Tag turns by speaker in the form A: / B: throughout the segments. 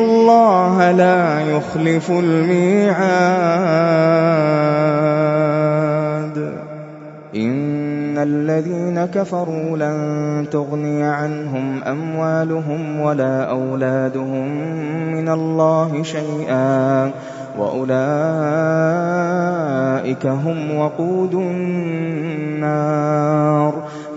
A: الله لا يخلف الميعاد. إن الذين كفروا لن تغني عنهم أموالهم ولا أولادهم من الله شيئا. وأولئك هم وقود النار.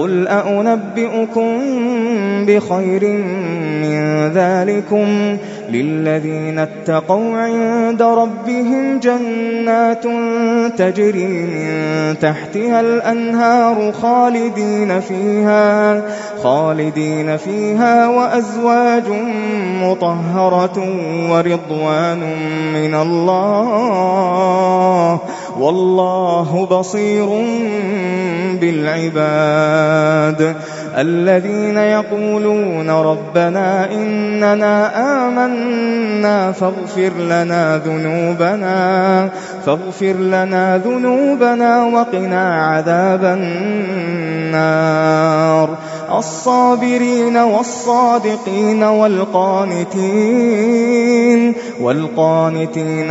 A: قل أنبئكم بخير من ذلكم للذين اتقوا عند ربهم جنات تجري من تحتها الأنهار خالدين فيها خالدين فيها وأزواج مطهرة ورضوان من الله والله بصير بالعباد. الذين يقولون ربنا إننا آمنا فاغفر لنا ذنوبنا فاغفر لنا ذنوبنا وقنا عذاب النار. الصابرين والصادقين والقانتين والقانتين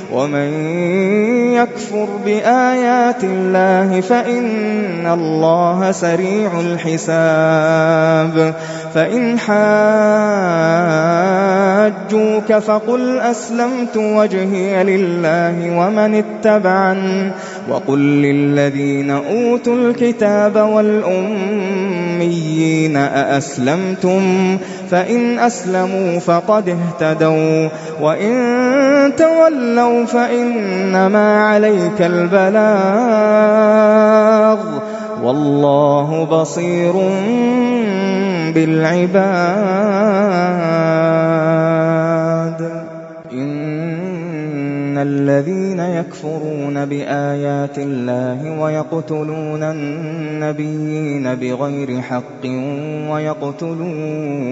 A: ومن يكفر بآيات الله فإن الله سريع الحساب. فإن حاجوك فقل أسلمت وجهي لله ومن اتبعن وقل للذين أوتوا الكتاب والأميين أأسلمتم؟ فإن أسلموا فقد اهتدوا. وإن تولوا فإنما عليك البلاغ والله بصير بالعباد. إن الذين يكفرون بآيات الله ويقتلون النبيين بغير حق ويقتلون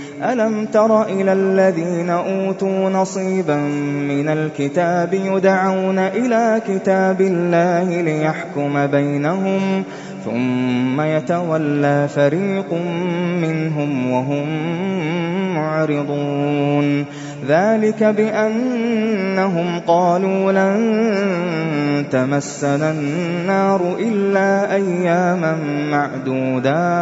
A: ألم تر إلى الذين أوتوا نصيبا من الكتاب يدعون إلى كتاب الله ليحكم بينهم ثم يتولى فريق منهم وهم معرضون ذلك بأنهم قالوا لن تمسنا النار إلا أياما معدودات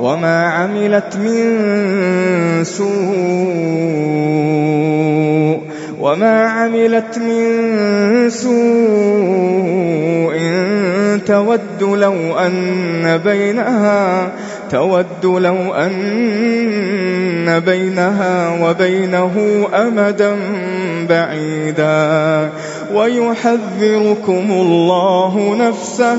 A: وما عملت من سوء وما عملت من سوء تود لو أن بينها تود لو أن بينها وبينه أمدا بعيدا ويحذركم الله نفسه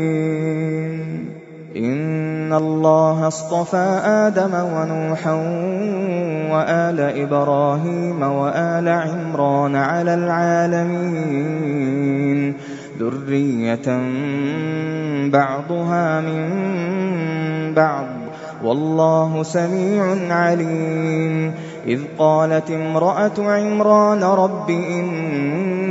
A: إن الله اصطفى آدم ونوحا وآل إبراهيم وآل عمران على العالمين ذرية بعضها من بعض والله سميع عليم إذ قالت امرأة عمران رب إني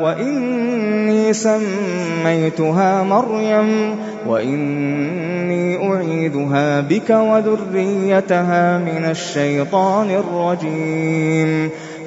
A: وإني سميتها مريم وإني أعيذها بك وذريتها من الشيطان الرجيم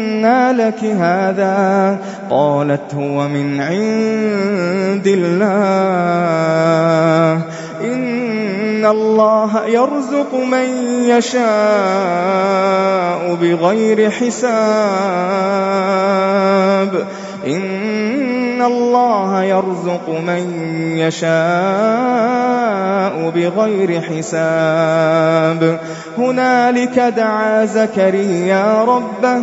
A: أنى لك هذا قالت هو من عند الله إن الله يرزق من يشاء بغير حساب إن الله يرزق من يشاء بغير حساب هنالك دعا زكريا ربه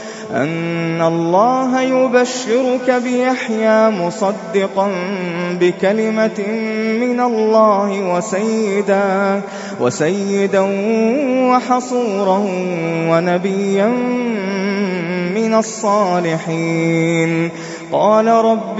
A: أن الله يبشرك بيحيى مصدقا بكلمة من الله وسيدا وسيدا وحصورا ونبيا من الصالحين. قال رب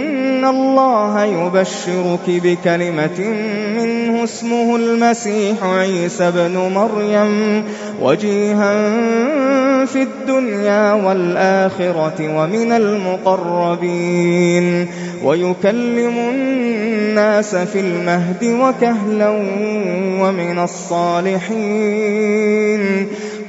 A: الله يبشرك بكلمة منه اسمه المسيح عيسى بن مريم وجيها في الدنيا والآخرة ومن المقربين ويكلم الناس في المهد وكهلا ومن الصالحين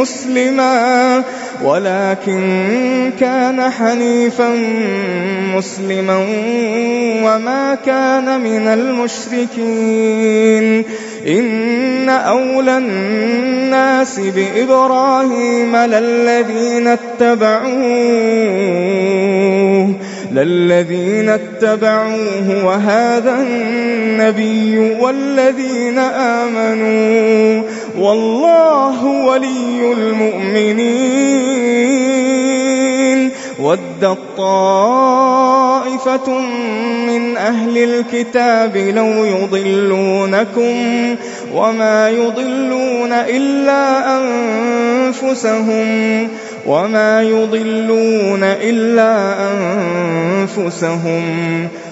A: مسلما ولكن كان حنيفا مسلما وما كان من المشركين. إن أولى الناس بإبراهيم للذين اتبعوه للذين اتبعوه وهذا النبي والذين آمنوا. والله ولي المؤمنين. ود طائفة من أهل الكتاب لو يضلونكم وما يضلون إلا أنفسهم وما يضلون إلا أنفسهم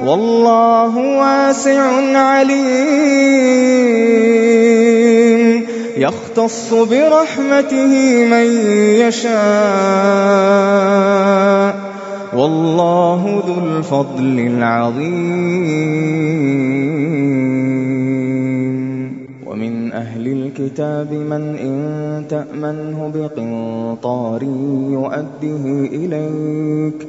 A: وَاللَّهُ وَاسِعٌ عَلِيمٌ. يَخْتَصُّ بِرَحْمَتِهِ مَن يَشَاءُ ۚ. وَاللَّهُ ذُو الْفَضْلِ الْعَظِيمِ. وَمِنْ أَهْلِ الْكِتَابِ مَنْ إِن تَأْمَنْهُ بِقِنطَارٍ يُؤَدِّهِ إِلَيْكَ.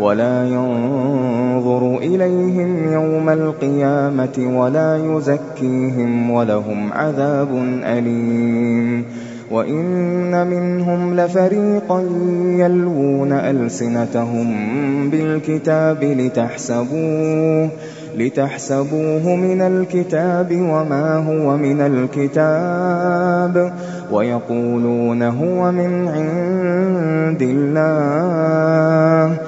A: وَلَا يُزَكِّيهِمْ وَلَهُمْ عَذَابٌ أَلِيمٌ. وَإِنَّ مِنْهُمْ لَفَرِيقًا يَلْوُونَ أَلْسِنَتَهُم بِالْكِتَابِ لِتَحْسَبُوهُ مِنَ الْكِتَابِ وَمَا هُوَ مِنَ الْكِتَابِ. وَيَقُولُونَ هُوَ مِنْ عِندِ اللَّهِ.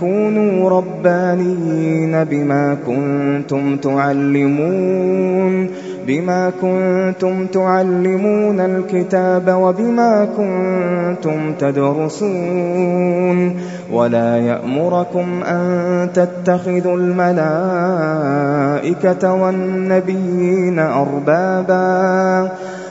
A: كُونُوا رَبَّانِيِّينَ بِمَا كُنتُمْ تُعَلِّمُونَ الْكِتَابَ وَبِمَا كُنتُمْ تَدْرُسُونَ. وَلَا يَأْمُرَكُمْ أَن تَتَّخِذُوا الْمَلَائِكَةَ وَالنَّبِيِّينَ أَرْبَابًا ۗ.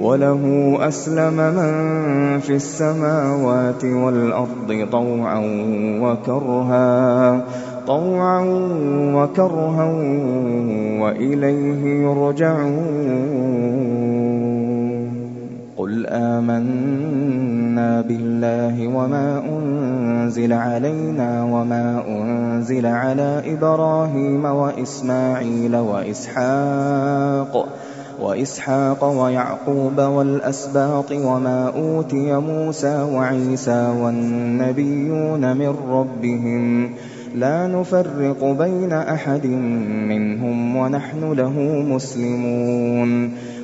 A: وَلَهُ أَسْلَمَ مَن فِي السَّمَاوَاتِ وَالْأَرْضِ طَوْعًا وَكَرْهًا وَإِلَيْهِ يُرْجَعُونَ. قُلْ آمَنَّا بِاللَّهِ وَمَا أُنزِلَ عَلَيْنَا وَمَا أُنزِلَ عَلَىٰ إِبْرَاهِيمَ وَإِسْمَاعِيلَ وَإِسْحَاقَ وَيَعْقُوبَ وَالْأَسْبَاطِ وَمَا أُوتِيَ مُوسَىٰ وَعِيسَىٰ وَالنَّبِيُّونَ مِن رَّبِّهِمْ لَا نُفَرِّقُ بَيْنَ أَحَدٍ مِّنْهُمْ وَنَحْنُ لَهُ مُسْلِمُونَ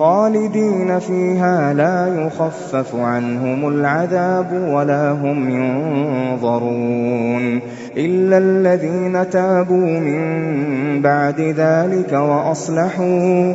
A: خالدين فيها لا يخفف عنهم العذاب ولا هم ينظرون إلا الذين تابوا من بعد ذلك وأصلحوا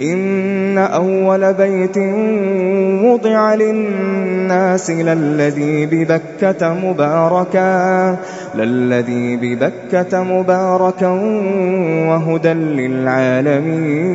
A: إن أول بيت وضع للناس للذي ببكة مباركا للذي ببكة مباركا وهدى للعالمين.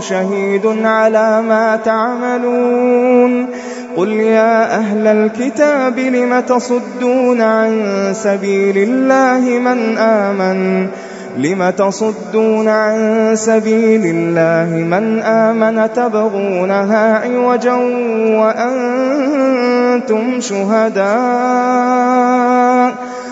A: شهيد على ما تعملون. قل يا أهل الكتاب لم تصدون عن سبيل الله من آمن؟ لم تصدون عن سبيل الله من آمن تبغونها عوجا وأنتم شهداء؟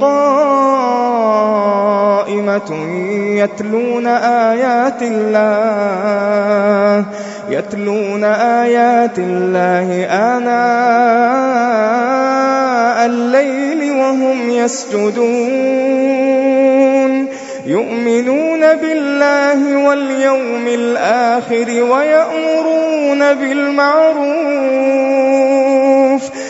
A: قَائِمَةٌ يَتْلُونَ آيَاتِ اللَّهِ يَتْلُونَ آيَاتِ اللَّهِ آنَاءَ اللَّيْلِ وَهُمْ يَسْجُدُونَ يُؤْمِنُونَ بِاللَّهِ وَالْيَوْمِ الْآخِرِ وَيَأْمُرُونَ بِالْمَعْرُوفِ.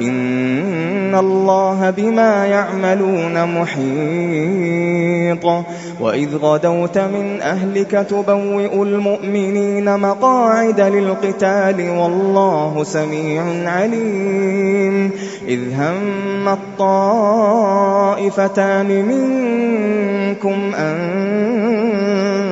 A: إِنَّ اللَّهَ بِمَا يَعْمَلُونَ مُحِيطٌ وَإِذْ غَدَوْتَ مِنْ أَهْلِكَ تُبَوِّئُ الْمُؤْمِنِينَ مَقَاعِدَ لِلْقِتَالِ ۗ وَاللَّهُ سَمِيعٌ عَلِيمٌ إِذْ هَمَّت طَّائِفَتَانِ مِنكُمْ أَن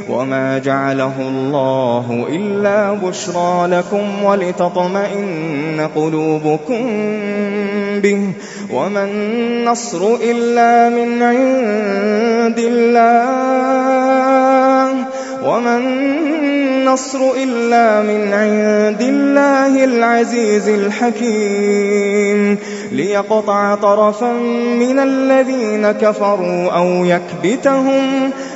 A: وَمَا جَعَلَهُ اللَّهُ إِلَّا بُشْرَىٰ لَكُمْ وَلِتَطْمَئِنَّ قُلُوبُكُم بِهِ ۗ وَمَا النَّصْرُ إِلَّا مِنْ عِندِ اللَّهِ الْعَزِيزِ الْحَكِيمِ لِيَقْطَعَ طَرَفًا مِّنَ الَّذِينَ كَفَرُوا أَوْ يَكْبِتَهُمْ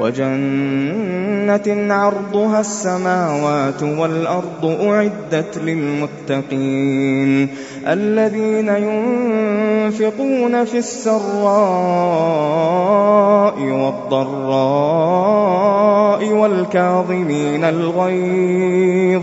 A: وجنة عرضها السماوات والأرض أعدت للمتقين الذين ينفقون في السراء والضراء والكاظمين الغيظ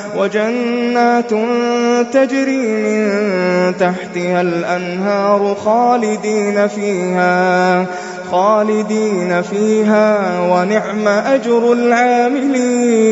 A: وجنات تجري من تحتها الأنهار خالدين فيها خالدين فيها ونعم أجر العاملين.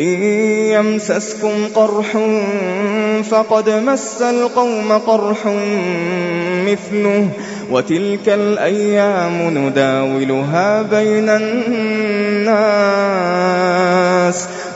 A: إن يمسسكم قرح فقد مس القوم قرح مثله وتلك الأيام نداولها بين الناس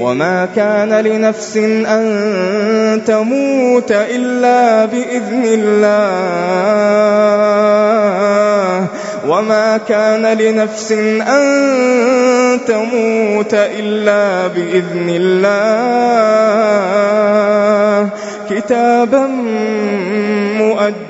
A: وما كان لنفس أن تموت إلا بإذن الله. وما كان لنفس أن تموت إلا بإذن الله. كتابا مؤجلا.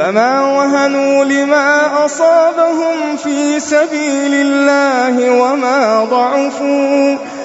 A: فما وهنوا لما أصابهم في سبيل الله وما ضعفوا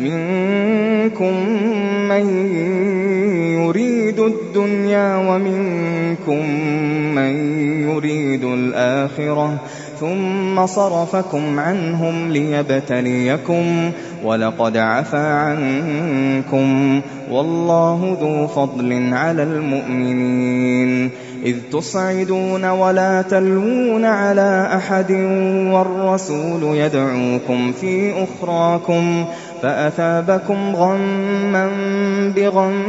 A: منكم من يريد الدنيا ومنكم من يريد الآخرة ثم صرفكم عنهم ليبتليكم ولقد عفا عنكم والله ذو فضل على المؤمنين إذ تصعدون ولا تلوون على أحد والرسول يدعوكم في أخراكم فأثابكم غما بغم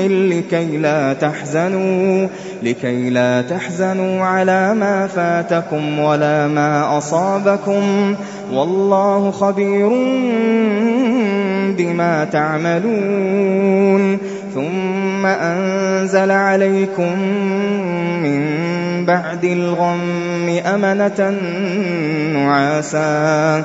A: لكي لا تحزنوا لكي لا تحزنوا على ما فاتكم ولا ما أصابكم. والله خبير بما تعملون. ثم أنزل عليكم من بعد الغم أمنة نعاسا.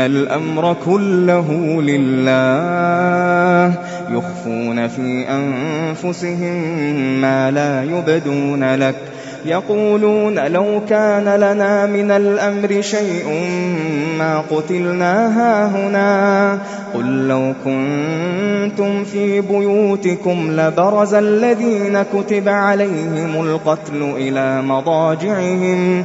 A: الأمر كله لله يخفون في أنفسهم ما لا يبدون لك يقولون لو كان لنا من الأمر شيء ما قتلنا هاهنا قل لو كنتم في بيوتكم لبرز الذين كتب عليهم القتل إلى مضاجعهم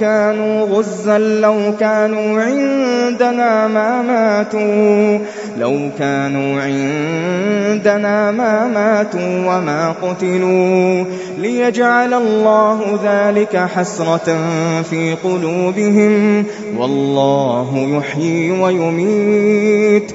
A: كانوا غزا لو كانوا عندنا ما ماتوا. لو كانوا عندنا ما ماتوا وما قتلوا. ليجعل الله ذلك حسرة في قلوبهم. والله يحيي ويميت.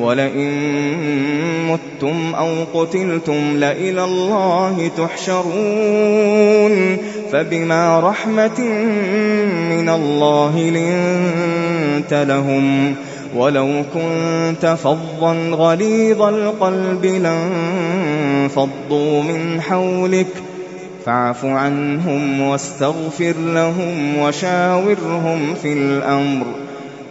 A: ولئن متم أو قتلتم لإلى الله تحشرون فبما رحمة من الله لنت لهم ولو كنت فظا غليظ القلب لانفضوا من حولك فاعف عنهم واستغفر لهم وشاورهم في الأمر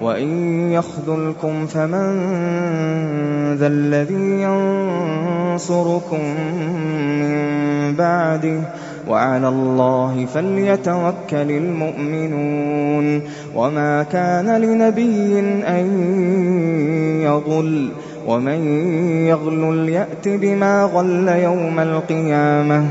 A: وإن يخذلكم فمن ذا الذي ينصركم من بعده وعلى الله فليتوكل المؤمنون وما كان لنبي أن يغل ومن يغل يأت بما غل يوم القيامة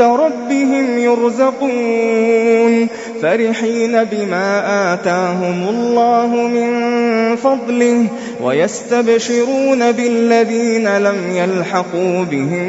A: ربهم يرزقون فرحين بما آتاهم الله من فضله ويستبشرون بالذين لم يلحقوا بهم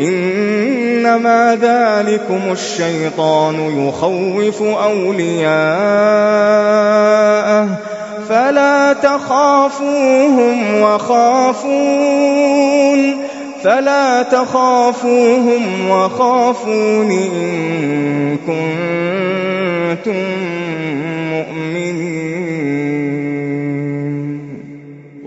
A: إنما ذلكم الشيطان يخوف أولياءه فلا تخافوهم وخافون فلا تخافوهم وخافون إن كنتم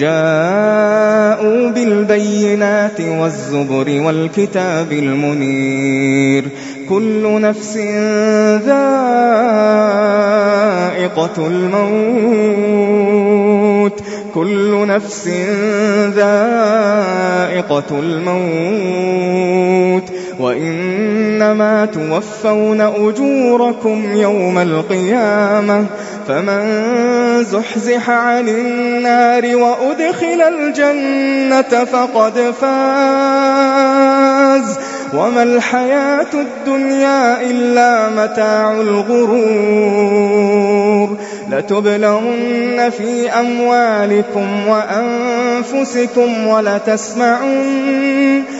A: جاءوا بالبينات والزبر والكتاب المنير. كل نفس ذائقة الموت. كل نفس ذائقة الموت. وإنما توفون أجوركم يوم القيامة فمن زحزح عن النار وأدخل الجنة فقد فاز وما الحياة الدنيا إلا متاع الغرور لتبلغن في أموالكم وأنفسكم ولتسمعن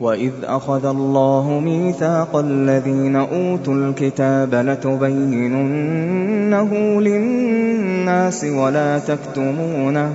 A: وَإِذْ أَخَذَ اللَّهُ مِيثَاقَ الَّذِينَ أُوتُوا الْكِتَابَ لَتُبَيِّنُنَّهُ لِلنَّاسِ وَلَا تَكْتُمُونَهُ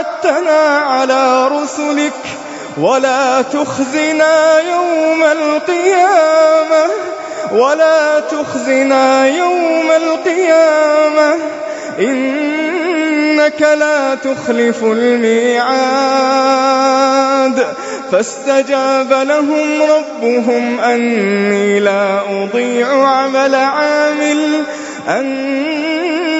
A: وَعَدتَّنَا عَلَىٰ رُسُلِكَ وَلَا تُخْزِنَا يَوْمَ الْقِيَامَةِ وَلَا تُخْزِنَا يَوْمَ الْقِيَامَةِ إِنَّكَ لَا تُخْلِفُ الْمِيعَادَ فَاسْتَجَابَ لَهُمْ رَبُّهُمْ أَنِّي لَا أُضِيعُ عَمَلَ عَامِلٍ أَنِّي